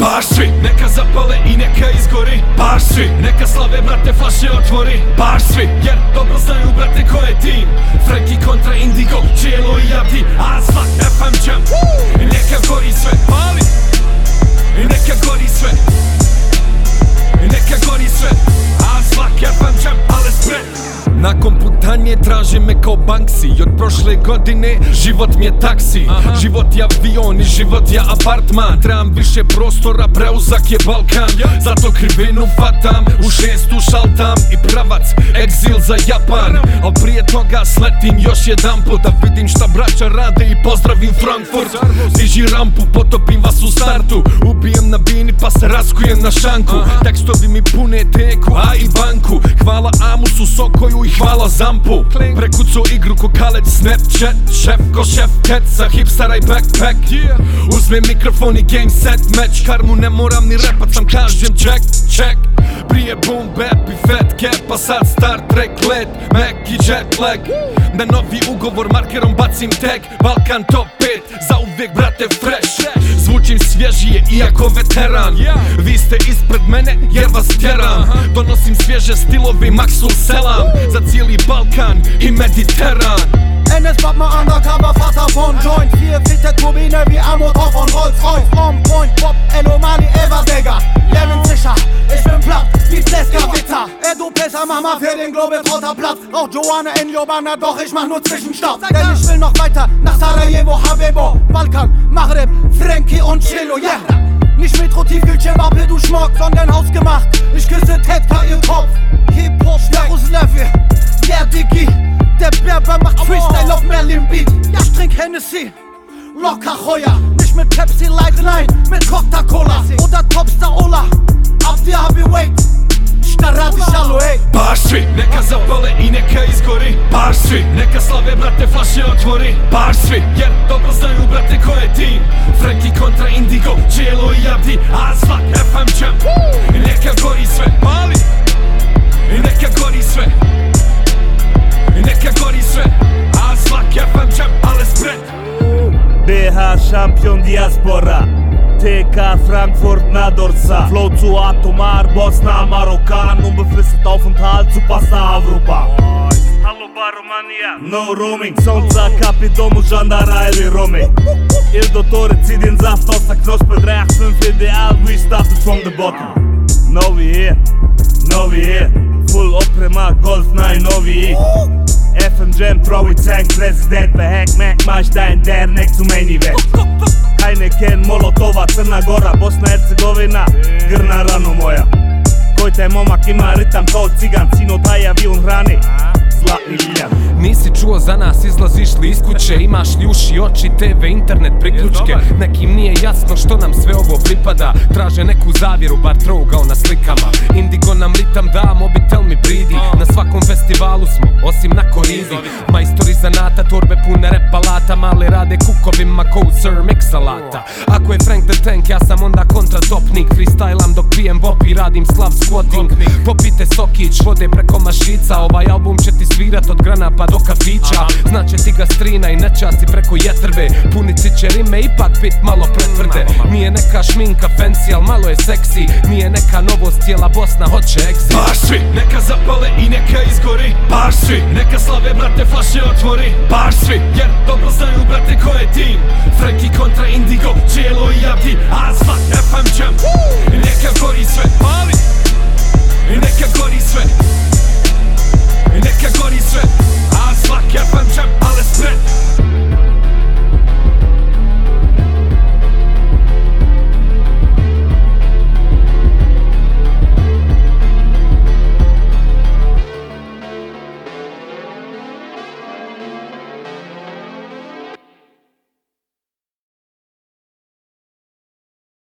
Baš svi, neka zapale i neka izgori. Baš svi, neka slave brate flaše otvori. Baš svi, jer dobro znaju brate ko je kao Banksy od prošle godine život mi je taksi. Život je avion i život je apartman. Trebam više prostora, preuzak je Balkan. Zato krivinu fatam, u šestu šaltam I pravac, egzil za Japan. Al prije toga sletim još jedan put Da vidim šta braća rade i pozdravim Frankfurt Diži rampu, potopim vas u startu. Ubijem na bini pa se raskujem na šanku. Tekstovi mi pune teku, a i banku. Hvala Amusu, Sokoju i hvala Zampu. Prekucu igru ko Khaled Snapchat Šef ko šef keca, hipstera i backpack. Uzmem mikrofon i game set match. Karmu ne moram ni repat, sam kažem check, check. Prije boom bap i fat cap, a sad Star Trek let Mac i jet lag. Na novi ugovor markerom bacim tag. Balkan top 5, za uvijek brate fresh. Zvučim svježije iako veteran. Vi ste ispred mene jer vas tjeram. Donosim svježe stilovi Maxul Selam. Za cijeli Balkan i Mediteran. NS Batman Undercover, Vater von Joint Mal für den Globetrotter Platz Auch Joanne in Jobana, doch ich mach nur Zwischenstopp Denn ich will noch weiter nach Sarajevo, Habebo Balkan, Maghreb, Frankie und Chilo, yeah nicht Metro Tiefkühlchen, Wappe, du Schmock, sondern hausgemacht. Ich küsse Tetka, ihr Kopf. Hip-Hop, Jaroslawie, yeah, Diggi. Der Berber macht Freestyle auf Merlin Beat. Ja, ich trink Hennessy. Locker Heuer, nicht mit Pepsi Light, nein, mit Coca-Cola oder Topstar Ola. Flaše otvori Baš svi, jer dobro znaju brate ko je tim Franky kontra Indigo, Čelo i Abdi Azvak, FM Jam I neka gori sve. Mali! I neka gori sve. I neka gori sve. Azvak, FM Jam, ale spred BH šampion dijaspora. TK Frankfurt Nadorsa Flow zu Atomar, Bosna, Marokkan Unbefristet Aufenthalt zu Pasta Avrupa România No roaming. Сонца капи дому жандара или роми Ил до торе циден за втоса Кнош предреях съм в идеал We started from the bottom. Novi е, novi е Full oprema, голф най-нови FM Jam, throw it, Tank, President hack, Mac, Majdain, Der, nek zu main event. Heineken, Molotova, Crna Gora, Bosna, Hercegovina. Grna rano moja. Кой те момак има ритъм, той циган, сино тая ви он Zlatni ljiljan Nisi čuo za nas, izlaziš li iz kuće Imaš li uši, oči, TV, internet, priključke. Nekim nije jasno što nam sve ovo pripada. Traže neku zavjeru, bar trougao na slikama. Indigo nam ritam da, mobitel mi bridi. Na svakom festivalu smo, osim na koridi pune Mali rade kukovima ko u Sir Mix-salata Ako je Frank the Tank, ja sam onda kontratopnik. Freestylam dok pijem bop i radim slav squatting. Popite sokić, vode preko mašica. Ovaj album će ti svirat od grana pa do kafića. Znače ti ga strina i nečasti preko jetrve. Punici će rime ipak bit malo pretvrde. Nije neka šminka fancy, al malo je seksi. Nije neka novost, cijela Bosna hoće exit Baš svi, neka zapale i neka izgori. Baš svi, neka slave brate flaše otvori. Baš svi, jer ko je tim? Franky kontra Indigo, Cielo i Abdi Azma, ne pamćam Neka gori sve, pa